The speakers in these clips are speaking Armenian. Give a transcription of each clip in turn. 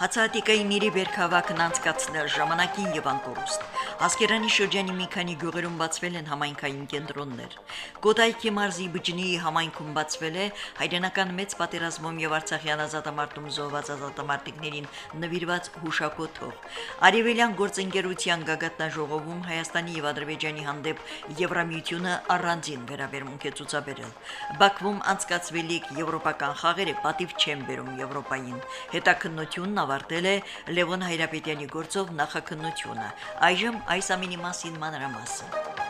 Հացահատիկայի Նիրի Բերքավակն անցկացնել ժամանակին եւ անկորուստ։ Ասկերանի շրջանի մի քանի գյուղերում բացվել են համայնքային կենտրոններ։ Կոտայքի մարզի Բջնիի համայնքում բացվել է հայրենական մեծ պատերազմում եւ Արցախյան ազատամարտում զոհված ազատամարտիկներին նվիրված հուշակոթող։ Արևելյան գործընկերության գագաթնաժողովում Հայաստանի եւ Ադրբեջանի հանդեպ Եվրամիությունը առանձին վերաբերմունք է ցուցաբերել։ Բաքվում անցկացվելիք եվրոպական խաղերը պատիվ չեն բերում Եվրոպային։ Հետաքննությունն ավարտել է Լևոն Հայրապետյանի գործով նախաքննությունը։ Այժմ այս ամինի մասին մանրամասն։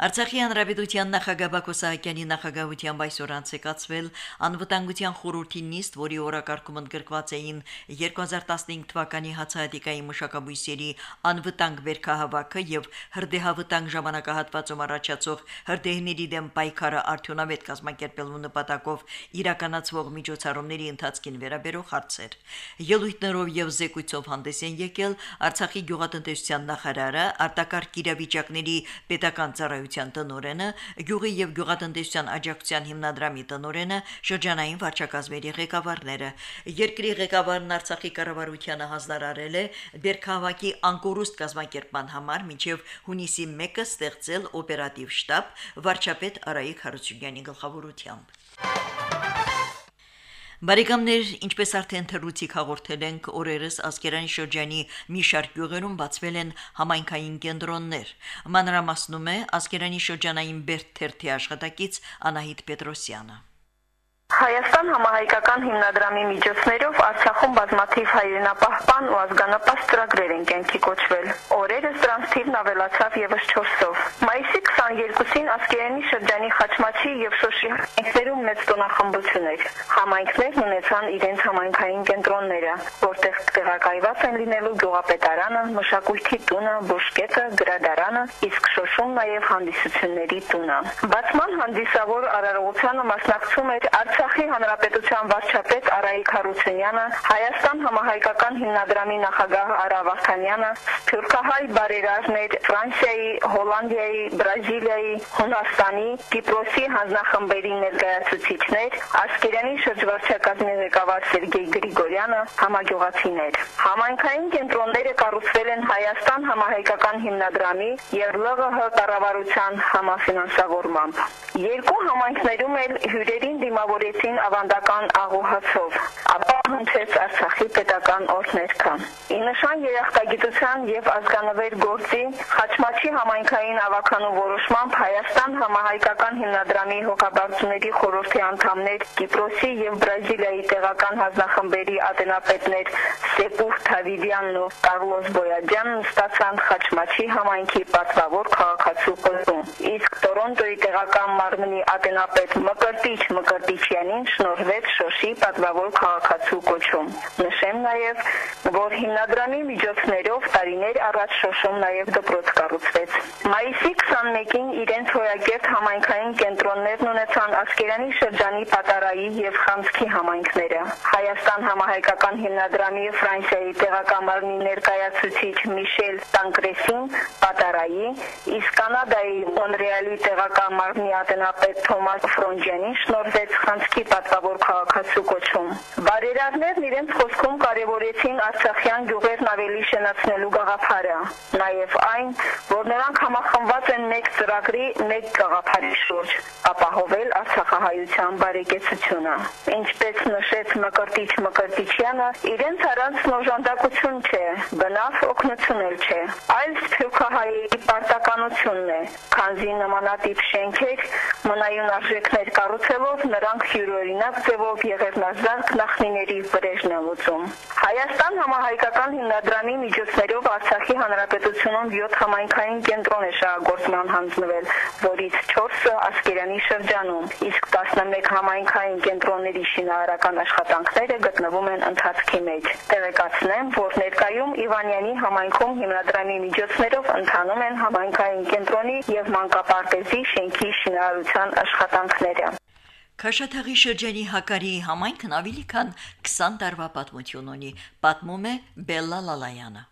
Արցախի հանրապետության նախագահ Բակո Սահակյանի նախագահությամբ այսօր անցեկացվել անվտանգության խորհրդի նիստ, որի օրակարգում ընդգրկված էին 2015 թվականի հացահատիկայի մշակաբույսերի անվտանգ վերքահավաքը եւ հրդեհավտանգ ժամանակահատվածում առաջացող հրդեհների դեմ պայքարը արդյունավետ կազմակերպելու նպատակով իրականացվող միջոցառումների ընթացքին վերաբերող հարցեր։ Ելույթներով եւ զեկույցով հանդես են եկել Արցախի գյուղատնտեսության նախարարը, արտակարգ իրավիճակների պետական ծառայության տնօրենության տնօրենը, գյուղի եւ գյուղատնտեսության աջակցության հիմնադրամի տնօրենը, շրջանային վարչակազմերի ղեկավարները։ Երկրի ղեկավարն Արցախի կառավարությանը հանձնարարել է Բերքահավաքի անկորուստ կազմակերպման համար մինչև հունիսի 1-ը ստեղծել օպերատիվ շտաբ վարչապետ Արայիկ Հարությունյանի գլխավորությամբ։ Բարեկամներ, ինչպես արդեն թռուցիկ հաղորդել ենք, օրերս Ասկերանի շրջանի մի շարք գյուղերում բացվել են համայնքային կենտրոններ։ Մանրամասնում է Ասկերանի շրջանային Բերտ թերթի աշխատակից Անահիտ Պետրոսյանը։ Հայաստան համահայկական հիմնադրամի միջոցներով Արցախում բազմաթիվ հայրենապահպան ու ազգանապաշտ ծրագրեր են կյանքի կոչվել։ Օրերս դրանց թիվն ավելացավ եւս 4-ով։ Մայիսի 22-ին Ասկերանի շրջանի Խաչմաչի եւ Շոշի համայնքներում մեծ տոնախմբություն էր։ Համայնքներն ունեցան իրենց համայնքային կենտրոնները, որտեղ տեղակայված են լինելու գյուղապետարանը, մշակույթի տունը, բուժկետը, գրադարանը, իսկ Շոշում նաեւ հանդիսությունների տունը։ Բացման հանդիսավոր արարողությանը մասնակցում էր Արցախ Արցախի հանրապետության վարչապետ Արայիկ Հարությունյանը, Հայաստան համահայկական հիմնադրամի նախագահ Արա Վարդանյանը, Թուրքահայ բարերարներ Ֆրանսիայի, Հոլանդիայի, Բրազիլիայի, Հունաստանի, Կիպրոսի հանձնախմբերի ներկայացուցիչներ, Ասկերանի շրջվարչակազմի ղեկավար Սերգեյ Գրիգորյանը, համագյուղացիներ։ Համայնքային կենտրոնները կառուցվել են Հայաստան համահայկական հիմնադրամի եւ ԼՂՀ կառավարության համաֆինանսավորմամբ։ Երկու համայնքներում էլ հյուրերին դիմավորեց հանդիպեցին ավանդական աղոհացով, ապա հնչեց Արցախի պետական օրհներքը։ Ի նշան երախտագիտության եւ ազգանվեր գործի Խաչմաչի համայնքային ավականու որոշմամբ Հայաստան համահայկական հիմնադրամի հոգաբարձուների խորհրդի անդամներ Կիպրոսի եւ Բրազիլիայի տեղական հանձնախմբերի ատենապետներ Սեպուր Թավիդյանն ու Կարլոս Բոյաջյանն ստացան Խաչմաչի համայնքի պատվավոր քաղաքացու կոչում։ Իսկ Տորոնտոյի տեղական մարմնի ատենապետ Մկրտիչ Մկրտիչյանի Սարգսյանին շնորհվեց Շոշի պատվավոր քաղաքացու կոչում։ Նշեմ նաև, որ հիմնադրամի միջոցներով տարիներ առաջ Շոշում նաև դպրոց կառուցվեց։ Մայիսի 21-ին իրենց հոյակերտ համայնքային կենտրոններն ունեցան Ասկերանի շրջանի Պատարայի եւ Խամսքի համայնքները։ Հայաստան համահայկական հիմնադրամի Ֆրանսիայի տեղակամարնի ներկայացուցիչ Միշել Տանկրեսին Պատարայի, իսկ Կանադայի Մոնրեալի տեղակամարնի ատենապետ Թոմաս Ֆրոնջյանին շնորհվեց Արցախի պատվավոր քաղաքացու կոչում։ Բարերարներն իրենց խոսքում կարևորեցին Արցախյան գյուղերն ավելի շնացնելու գաղափարը, նաև այն, որ նրանք համախմբված են մեկ ծրագրի, մեկ գաղափարի շուրջ, ապահովել Արցախահայության բարեկեցությունը։ Ինչպես նշեց Մկրտիչ Մկրտիչյանը, իրենց առանց նոժանդակություն չէ, բնավ օգնություն էլ չէ, այլ սփյուռքահայի պարտականությունն է, քանզի նմանատիպ շենքեր Մնայուն արժեքներ կառուցելով նրանք հյուրօրինակ ձևով եղերնազարկ նախնիների վրեժն են լուծում։ Հայաստան համահայկական հիմնադրամի միջոցներով Արցախի հանրապետությունում 7 համայնքային կենտրոն է շահագործման հանձնվել, որից 4-ը Ասկերանի շրջանում, իսկ 11 համայնքային կենտրոնների շինարարական աշխատանքները գտնվում են ընթացքի մեջ։ Տեղեկացնեմ, որ ներկայում Իվանյանի համայնքում հիմնադրամի միջոցներով ընթանում են համայնքային կենտրոնի եւ մանկապարտեզի շենքի շինարարության աշխատանքները։ Քաշաթաղի շրջանի Հակարի համայնքն ավելի քան 20 տարվա պատմություն ունի, պատմում է Բելլա Լալայանը։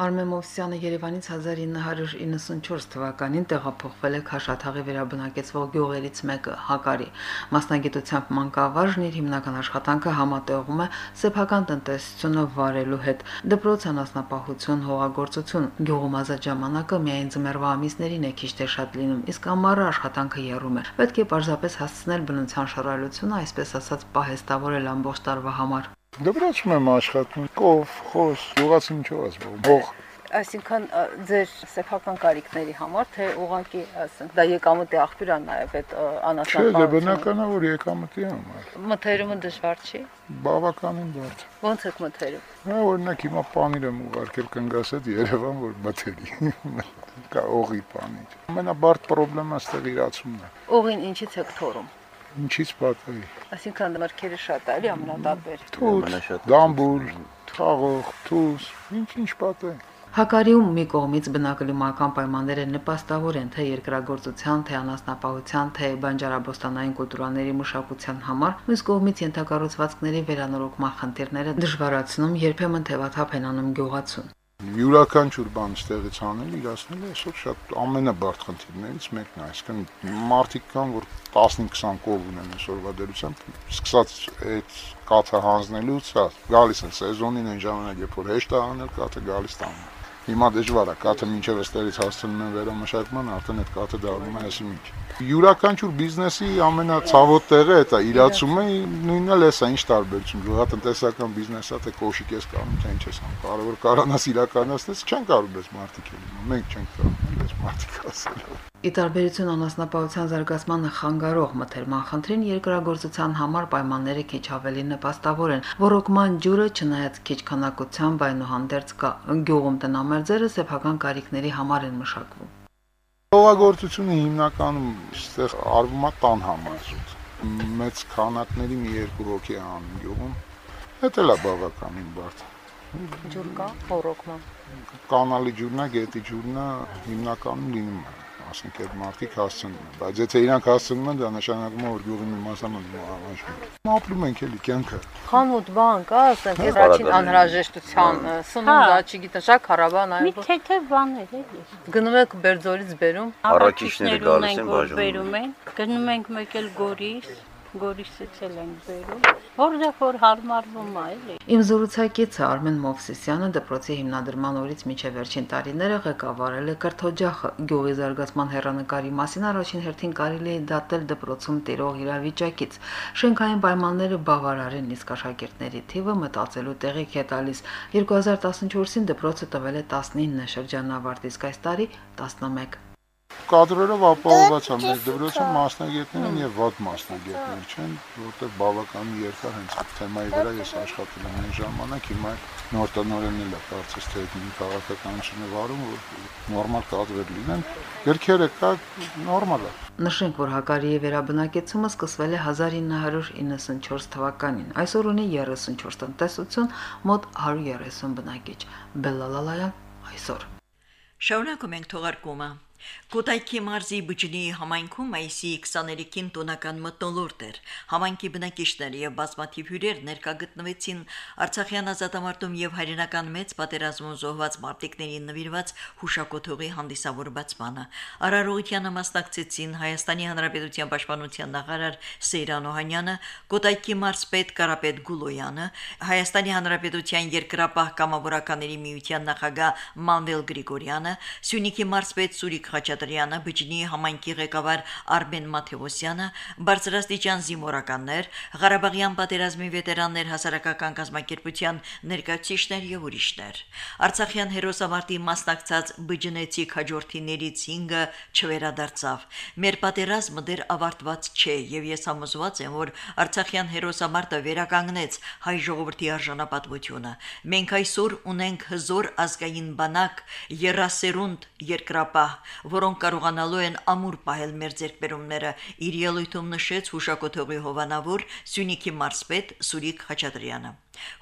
Արմեն Մովսյանը Երևանից 1994 թվականին տեղափոխվել է Քաշաթաղի վերաբնակեցվող գյուղերից մեկը Հակարի։ Մասնագիտությամբ մանկավարժն իր հիմնական աշխատանքը համատեղում է սեփական տնտեսությունը վարելու հետ։ Դպրոց անասնապահություն, հողագործություն, գյուղում ազատ ժամանակը միայն ձմեռվա ամիսներին է քիչ թե շատ լինում, իսկ ամառը աշխատանքը եռում է։ Պետք է պարզապես հասցնել բնության շռայլությունը, այսպես ասած, պահեստավորել ամբողջ տարվա համար։ Դպրոցում եմ աշխատում, կով, խոս, յուղացի ինչով ասում, հող այսինքն ձեր սեփական կարիքների համար թե ուղղակի ասենք դա եկամտի աղբյուր է նաև այդ ը, Չէ, դե անասնապահությունը բնական է որ եկամտի համար։ մթերումը դժվար չի Բավականին բարդ։ ոնց եք մթերում Հա օրինակ հիմա պանիր եմ ուղարկել կնգաս հետ Երևան որ մթերի։ Կա օղի պանիր։ Ամենաբարդ խնդրեմը ստեղ իրացումն է։ օղին ինչից եք թորում Ինչից պատվի։ այսինքն մրգերը շատ է էլի ամենատապեր Թուր, դամբուլ, թաղող, թուս, ինչ-ինչ պատվի։ Հակարիում մի կողմից բնակլիմական պայմանները նպաստավոր են թե երկրագործության, թե անասնապահության, թե բանջարաբոստանային կուլտուրաների մշակության համար, մյուս կողմից ենթակառուցվածքների վերանորոգման խնդիրները դժվարացնում, երբեմն թևաթափ են անում գյուղացուն։ Յուրաքանչյուր բան ստեղից անել, իրացնել այսօր շատ ամենաբարդ խնդիրներից մեկն է, այսինքն մարդիկ կան, որ 15-20 կով ունեն այսօրվա դերությամբ, սկսած այդ կաթը հանձնելուց, հա, գալիս են սեզոնին այն ժամանակ, երբ որ հեշտ է անել կաթը, գալիս տանում։ Հիմա դժվար է, կաթը մինչև այստեղից հասցնում են վերամշակման, արդեն այդ կաթը դառնում է այսի միջ։ Յուրաքանչյուր բիզնեսի ամենացավոտ տեղը է դա իրացումը, նույնն էլ էսա, ինչ տարբերություն, գյուղատնտեսական բիզնեսա թե կոշիկ ես կանում, թե ինչ ես անում։ Կարևոր կարանաս իրականացնես, չեն կարող ես մարդիկ էլ, մենք չենք կարող ես մարդիկ ասել։ Ի տարբերություն անասնապահության զարգացմանը խանգարող մթերման խնդրին երկրագործության համար պայմանները քիչ ավելի նպաստավոր են։ Ռոռոկման ջուրը չնայած քիչ քանակությամբ այնուհանդերձ կա։ Գյուղում տնամերձերը սեփական կարիքների համար են մշակվում։ Հողագործությունը հիմնականում այստեղ արվում է տան համար։ Մեծ քանակների մի երկու է անում գյուղում։ Դա է բավականին բարդ։ ջուր կա ռոռոկման Կանալի ջուրնա, գետի ջուրնա հիմնականում լինում է ասենք այդ մարդիկ հասցնում են, բայց եթե իրանք հասցնում են, դա նշանակում է որ գյուղի մի մասը մնում։ Ապրում ենք էլի կյանքը։ խանութ բան կա ասենք այս առաջին անհրաժեշտության ը, սնունդա չգիտեմ շա քարավան Մի այո թեթև բաներ էլի։ գնում եք Բերձորից բերում Առաքիչներ գալիս են բաժանում։ բերում են։ Գնում ենք մեկ էլ Գորիս, Գորիսից էլ ենք բերում։ Որտեղ որ հարմարվում է, էլի։ Իմ զրուցակիցը Արմեն Մովսիսյանը դպրոցի հիմնադրման օրից միջև վերջին տարիները ղեկավարել է կրթօջախը։ Գյուղի զարգացման հերանեկարի մասին առաջին հերթին կարելի է դատել դպրոցում տիրող իրավիճակից։ Շենքային պայմանները բավարար են, իսկ աշակերտների թիվը մտածելու տեղիք է տալիս։ 2014-ին դպրոցը տվել է 19 շրջանավարտ, իսկ այս տարի 11 Կադրերով ապահովված է մեր դպրոցը մասնագետներ են եւ վատ մասնագետներ չեն, որտեղ բավականին երկար հենց այդ թեմայի վրա ես աշխատել եմ այն ժամանակ, հիմա նոր տնօրենն էլ է կարծես թե այդ մի քաղաքականությունը վարում, որ նորմալ կադրեր լինեն։ Գրքերը կա նորմալ է։ Նշենք, որ Հակարիի վերաբնակեցումը սկսվել է 1994 թվականին։ Այսօր ունի 34 տնտեսություն, մոտ 130 բնակիչ։ Բելլալալայան այսօր Շարունակում ենք թողարկումը։ Կոտայքի մարզի բջնի համայնքում մայիսի 23-ին տոնական մտնոլորտ էր։ Համայնքի բնակիչներ եւ բազմաթիվ հյուրեր ներկա գտնվեցին Արցախյան ազատամարտում եւ հայրենական մեծ պատերազմում զոհված մարտիկներին նվիրված հուշակոթողի հանդիսավորվածմանը։ Արարողությանը մասնակցեցին Հայաստանի Հանրապետության պաշտպանության նախարար Սեյրան Օհանյանը, Կոտայքի մարզպետ Կարապետ Գուլոյանը, Հայաստանի Հանրապետության երկրապահ կամավորականների միության նախագահ Մանվել Գրիգորյանը, Սյունիքի մարզպետ Սուրիկ Խաչատրյանը, Բջնի համայնքի ղեկավար Արմեն Մաթեոսյանը, բարձրաստիճան զինվորականներ, Ղարաբաղյան պատերազմի վետերաններ հասարակական կազմակերպության ներկայացիչներ եւ ուրիշներ։ Արցախյան հերոսամարտի մասնակցած բջնեցիկ հաջորդիներից 5-ը չվերադարձավ։ Մեր պատերազմը դեռ ավարտված չէ եւ ես համոզված եմ, որ Արցախյան հերոսամարտը վերականգնեց հայ ժողովրդի արժանապատվությունը։ Մենք այսօր ունենք հզոր ազգային բանակ, երասերունդ երկրապահ, որոնք կարողանալու են ամուր պահել մեր ձերբերումները, իր ելույթում նշեց հուշակոթողի հովանավոր Սյունիքի մարզպետ Սուրիկ Խաչատրյանը։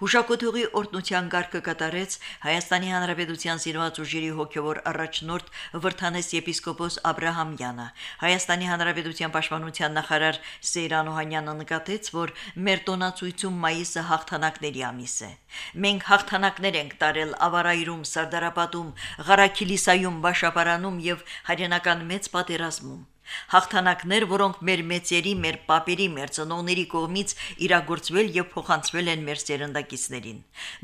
Հուշակոթողի օրտնության ղարկը կատարեց Հայաստանի Հանրապետության Զինված ուժերի հոգևոր առաջնորդ Վրթանես եպիսկոպոս Աբ รา համյանը։ Հայաստանի Հանրապետության Պաշտպանության նախարար Սեյրան Օհանյանը նկատեց, որ մեր տոնացույցում մայիսը հաղթանակների ամիս է։ Մենք հաղթանակներ ենք տարել Ավարայրում, Սարդարապատում, Ղարաքիլիսայում, Բաշապարանում եւ հայրենական մեծ պատերազմում։ Հաղթանակներ, որոնք մեր մեծերի, մեր պապերի, մեր ծնողների կողմից իրագործվել եւ փոխանցվել են մեր ծերնդակիցներին։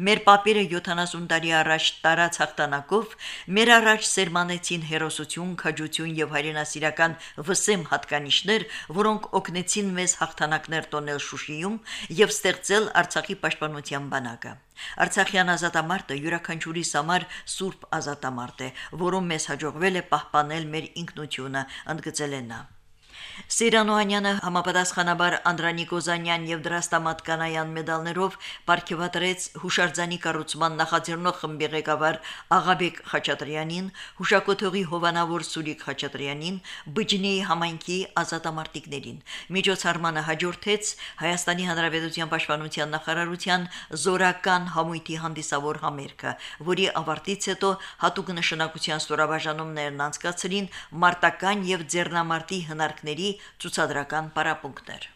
Մեր պապերը 70 տարի առաջ տարած հաղթանակով մեր առաջ սերմանեցին հերոսություն, քաջություն եւ հայրենասիրական վսեմ հատկանիշներ, որոնք օգնեցին մեզ հաղթանակներ տոնել Շուշիում եւ ստեղծել Արցախի պաշտպանության բանակը։ Արցախյան ազատամարտը յուրաքանչյուրիս համար սուրբ ազատամարտ է, որում մեզ հաջողվել է պահպանել մեր ինքնությունը, ընդգծել է նա։ Սիրանոանյանը համապատասխանաբար Անդրանիկ Օզանյան եւ Դրաստամատ Կանայան մեդալներով ապարգևատրեց հուշարձանի կառուցման նախաձեռնող խմբի ղեկավար Աղաբեկ Խաչատրյանին, հուշակոթողի հովանավոր Սուրիկ Խաչատրյանին, Բջնեի համայնքի ազատամարտիկներին։ Միջոցառմանը հաջորդեց Հայաստանի Հանրապետության Պաշտպանության նախարարության զորական համույթի հանդիսավոր համերգը, որի ավարտից հետո հատուկ նշանակության ստորաբաժանումներն անցկացրին մարտական եւ ձեռնամարտի հնարքների ցուցադրական պարապմունքներ։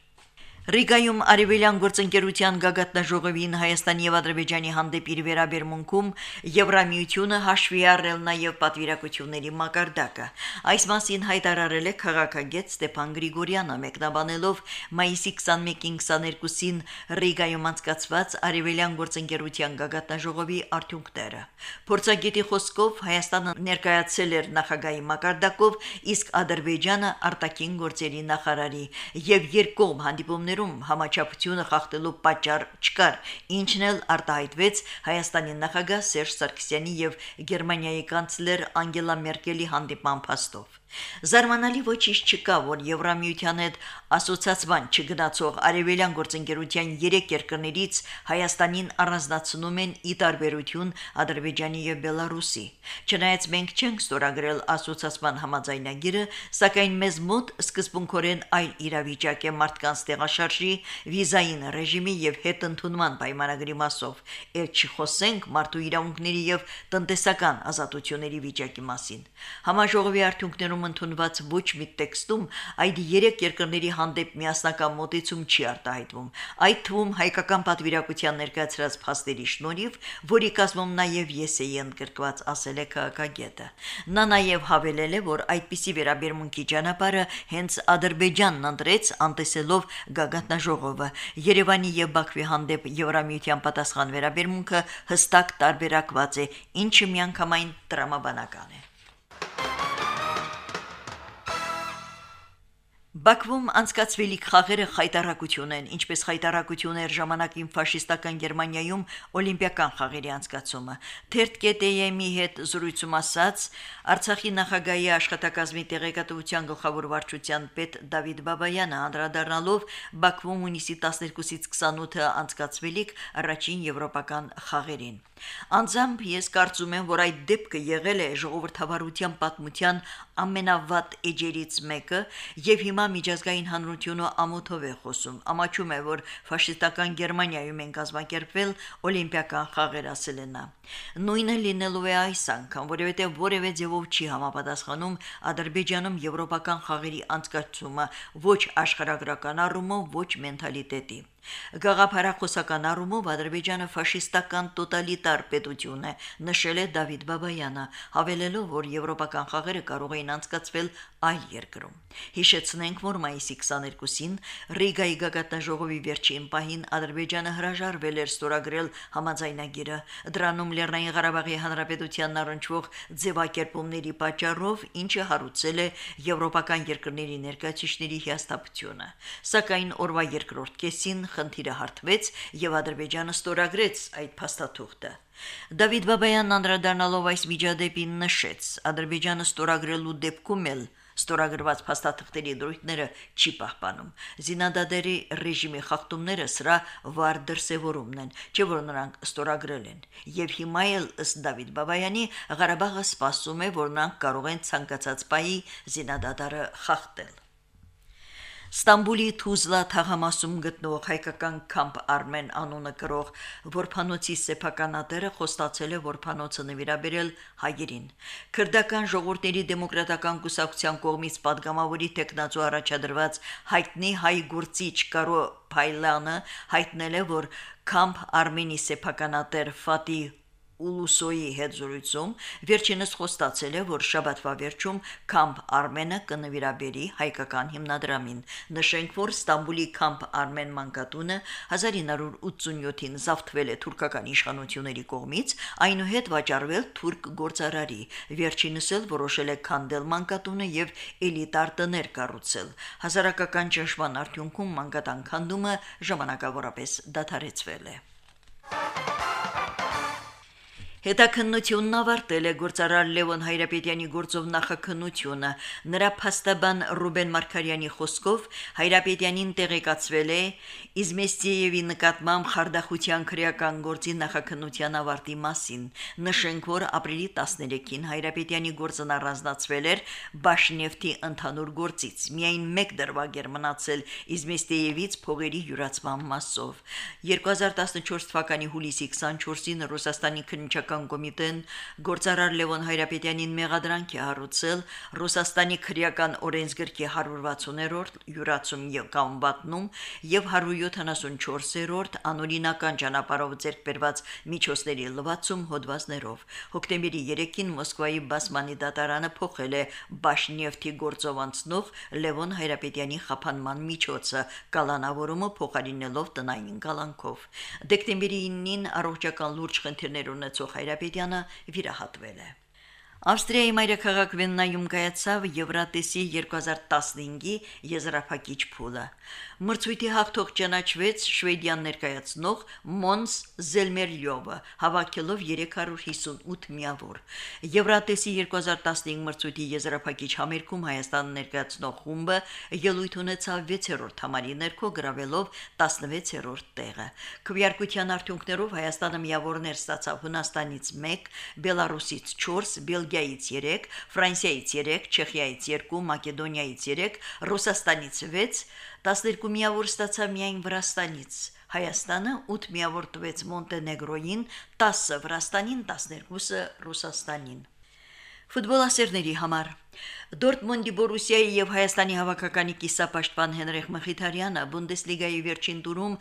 Ռիգայում Արևելյան գործընկերության գագաթնաժողովին Հայաստանի եւ Ադրբեջանի հանդեպ իր վերաբերմունքում Եվրամիությունը հաշվի առել նաեւ պատվիրակությունների մակարդակը։ Այս մասին հայտարարել է քաղաքագետ Ստեփան Գրիգորյանը, մեկնաբանելով մայիսի 21-ին 22-ին Ռիգայում անցկացված Արևելյան գործընկերության գագաթնաժողովի արդյունքները։ Փորձագետի խոսքով Հայաստանը ներկայացել էր նախագահի մակարդակով, իսկ Ադրբեջանը արտաքին գործերի նախարարի եւ երկկողմ հանդիպումներ գործերում համաչափությունը խախտելու պատճառ չկար, ինչն էլ արտահայտվեց Հայաստանի նախագահ Սերժ Սարգսյանի եւ Գերմանիայի կանցլեր Անգելա Մերկելի հանդիպման փաստով։ Զարմանալի ոչինչ չկա, որ Եվրամիության հետ ասոցիացման չգնացող արևելյան գործընկերության 3 երկրներից Հայաստանին առանձնացնում են ի տարբերություն Ադրբեջանի եւ Բելարուսի։ Չնայած մենք չենք ստորագրել ասոցիացման համաձայնագիրը, սակայն մեզ մոտ սկզբունքորեն այլ իրավիճակ է մարդկանց տեղաշարժի, վիզային ռեժիմի եւ հետընդունման պայմանագրի մասով։ Էլ չխոսենք մարդու իրավունքների եւ տնտեսական ազատությունների վիճակի մասին։ Համաժողովի արդյունքներում Հայաստանում ընդունված ոչ մի տեքստում այդ երեք երկրների հանդեպ միասնական մոտեցում չի արտահայտվում։ Այդ թվում հայկական պատվիրակության ներկայացրած փաստերի շնորհիվ, որի կազմում նաև ես էի ընդգրկված, ասել է քաղաքագետը։ Նա նաև հավելել է, որ այդպիսի վերաբերմունքի ճանապարհը հենց Ադրբեջանն ընտրեց անտեսելով գագաթնաժողովը։ Երևանի եւ Բաքվի հանդեպ Եվրամիության պատասխան վերաբերմունքը հստակ տարբերակված է, ինչը միանգամայն տրամաբանական է։ Բաքվում անցկացվելիք խաղերը խայտարակություն են, ինչպես խայտարակություն էր ժամանակին ֆաշիստական Գերմանիայում օլիմպիական խաղերի անցկացումը։ Թերթ.am-ի հետ զրույցում ասաց Արցախի նախագահի աշխատակազմի տեղեկատվության գլխավոր վարչության պետ Դավիթ Բաբայանը անդրադառնալով Բաքվում հունիսի 12-ից 28-ը անցկացվելիք առաջին եվրոպական խաղերին։ Անձամբ ես կարծում եմ, որ այդ դեպքը եղել է ժողովրդավարության պատմության ամենավատ էջերից մեկը եւ հիմա միջազգային հանրությունը ամոթով է խոսում։ Ամաչում է, որ ֆաշիստական Գերմանիայում են կազմակերպվել օլիմպիական խաղեր ասել են նա։ Նույնը լինելու է այս անգամ, որովհետեւ որևէ ձևով չի համապատասխանում Ադրբեջանում եվրոպական խաղերի անցկացումը ոչ աշխարհագրական առումով, ոչ մենթալիտետի։ Գաղափարախոսական առումով Ադրբեջանը ֆաշիստական տոտալիտար պետություն է, նշել է Դավիթ Բաբայանը, հավելելով, որ եվրոպական խաղերը կարող էին անցկացվել այլ երկրում։ Հիշեցնենք, որ մայիսի 22-ին Ռիգայի գագաթնաժողովի վերջին պահին Ադրբեջանը հրաժարվել էր ստորագրել համաձայնագիրը։ Դրանում Լեռնային Ղարաբաղի Հանրապետությանն առնչվող ձևակերպումների պատճառով, ինչը հարուցել է եվրոպական երկրների ներկայացիչների հիասթափությունը։ Սակայն օրվա երկրորդ կեսին խնդիրը հարթվեց եւ Ադրբեջանը ստորագրեց այդ փաստաթուղթը։ Դավիթ Բաբայանն անդրադառնալով այս միջադեպին նշեց. Ադրբեջանը ստորագրելու դեպքում էլ ստորագրված փաստաթղթերի դրույթները չի պահպանում։ Զինադադերի ռեժիմի խախտումները սրա վար դրսևորումն են, չէ՞ որ նրանք ստորագրել են։ Եվ հիմա էլ ըստ Դավիթ Բաբայանի Ղարաբաղը սպասում է, որ նրանք կարող են ցանկացած պահի զինադադարը խախտել։ Ստամբուլի Թուզլա թաղամասում գտնող հայկական Քամփ Արմեն անունը կրող Որփանոցի սեփականատերը խոստացել է Որփանոցը նվիրաբերել հայերին։ Քրդական ժողովրդների դեմոկրատական կուսակցության կողմից падգամավորի տեխնացու առաջադրված հայտնի հայ գործիչ Կարո Փայլանը հայտնել է, որ Քամփ Արմենի սեփականատեր Ֆատի Ուլուսոյի հետ զրույցում վերջինս խոստացել է, որ շաբաթվա վերջում Կամփ Արմենը կնվիրաբերի հայկական հիմնադրամին։ Նշենք, որ Ստամբուլի Կամփ Արմեն մանկատունը 1987-ին զավթվել է թուրքական իշխանությունների կողմից, այնուհետ վաճառվել թուրք գործարարի։ Վերջինս էլ որոշել է քանդել մանկատունը եւ էլիտար տներ կառուցել։ Հասարակական ճնշման արդյունքում մանկատան քանդումը ժամանակավորապես դադարեցվել է։ Հետաքննությունն ավարտել է գործարար Լևոն Հայրապետյանի գործով նախաքննությունը։ Նրա փաստաբան Ռուբեն Մարկարյանի խոսքով Հայրապետյանին տեղեկացվել է Իզմեստիևի նկատմամբ խարդախության քրեական գործի նախաքննության ավարտի մասին։ Նշենք, որ ապրիլի 13-ին Հայրապետյանի գործն առանձնացվել էր Բաշնեֆտի ընդհանուր գործից։ Միայն մեկ դրվագ էր մնացել Իզմեստիևից փողերի յուրացման մասով։ 2014 թվականի հուլիսի 24-ին Ռուսաստանի քննիչական Քաղաքական կոմիտեն գործարար Լևոն Հայրապետյանին մեղադրանք է հարուցել Ռուսաստանի քրեական օրենսգրքի 160-րդ յուրացում եւ կամբատնում եւ 174-րդ անօրինական ճանապարհով ձեռք բերված միջոցների լվացում հոդվածներով։ Հոկտեմբերի 3-ին Մոսկվայի Բասմանի դատարանը փոխել է Բաշնիևթի գործով անցնող Լևոն Հայրապետյանի խափանման միջոցը կալանավորումը փոխարինելով տնային կալանքով։ Դեկտեմբերի 9-ին առողջական լուրջ խնդիրներ ունեցող Հայրապետյանը վիրահատվել է։ Ավստրիայի մայրաքաղաք Վեննայում կայացավ Եվրատեսի 2015-ի եզրափակիչ փուլը։ Մրցույթի հաղթող ճանաչվեց Շվեդիան ներկայացնող Մոնս Զելմերլյովը, հավաքելով 358 միավոր։ Եվրատեսի 2015 մրցույթի եզրափակիչ համերգում Հայաստանը ներկայացնող խումբը ելույթ ունեցավ 6-րդ համարի ներքո գրավելով 16-րդ տեղը։ Քվեարկության արդյունքներով Հայաստանը միավորներ ստացավ Հունաստանից 1, Բելարուսից 4, Բելգիայից 3, Ֆրանսիայից 3, Չեխիայից 2, Մակեդոնիայից 3, Ռուսաստանից 6, 12 միավոր ստացավ միայն Վրաստանից։ Հայաստանը 8 միավոր տվեց Մոնտենեգրոյին, 10-ը Վրաստանին, 12-ը Ռուսաստանին։ Ֆուտբոլասերների համար Դորտմունդի Բորուսիայի եւ Հայաստանի հավաքականի կիսապաշտպան Հենրիխ Մխիթարյանը Բունդեսլիգայի վերջին տուրում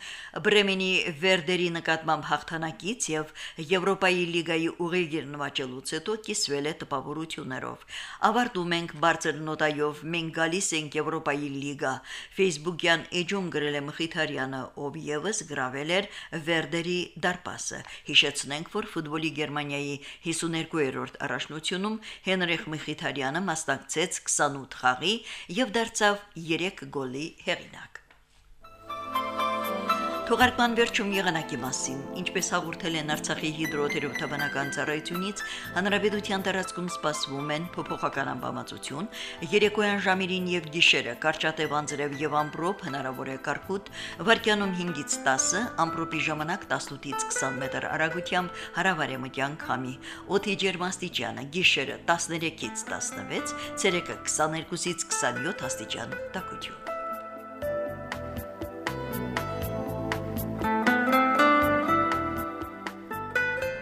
Բրեմենի Վերդերի նկատմամբ հաղթանակից եւ Եվրոպայի լիգայի ուղիղ նվաճելուց հետո կիսվել է տպավորություններով։ Ավարտում ենք բարձր նոտայով մենք գալիս ենք Եվրոպայի լիգա։ Facebook-յան էջում գրել է Մխիթարյանը, ով եւս գրավել էր Վերդերի դարպասը։ Հիշեցնենք, որ ֆուտբոլի Գերմանիայի 52-րդ առաջնությունում Հենրիխ Մխիթարյանը մասնակցեց 28 խաղի եւ դարձավ 3 գոլի հեղինակ։ Թողարկման վերջում եղանակի մասին, ինչպես հաղորդել են Արցախի հիդրոթերապևտաբանական ծառայությունից, հանրապետության տարածքում սպասվում են փոփոխական ամպամածություն, երեկոյան ժամերին եւ գիշերը կարճատև անձրև եւ ամպրոպ հնարավոր է կարկուտ, վարկյանում 5-ից 10, ամպրոպի ժամանակ 18-ից 20 մետր արագությամբ հարավարեմտյան քամի, օդի ջերմաստիճանը գիշերը 13-ից 16, ցերեկը 22-ից 27 աստիճան տաքություն։